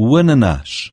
o ananás.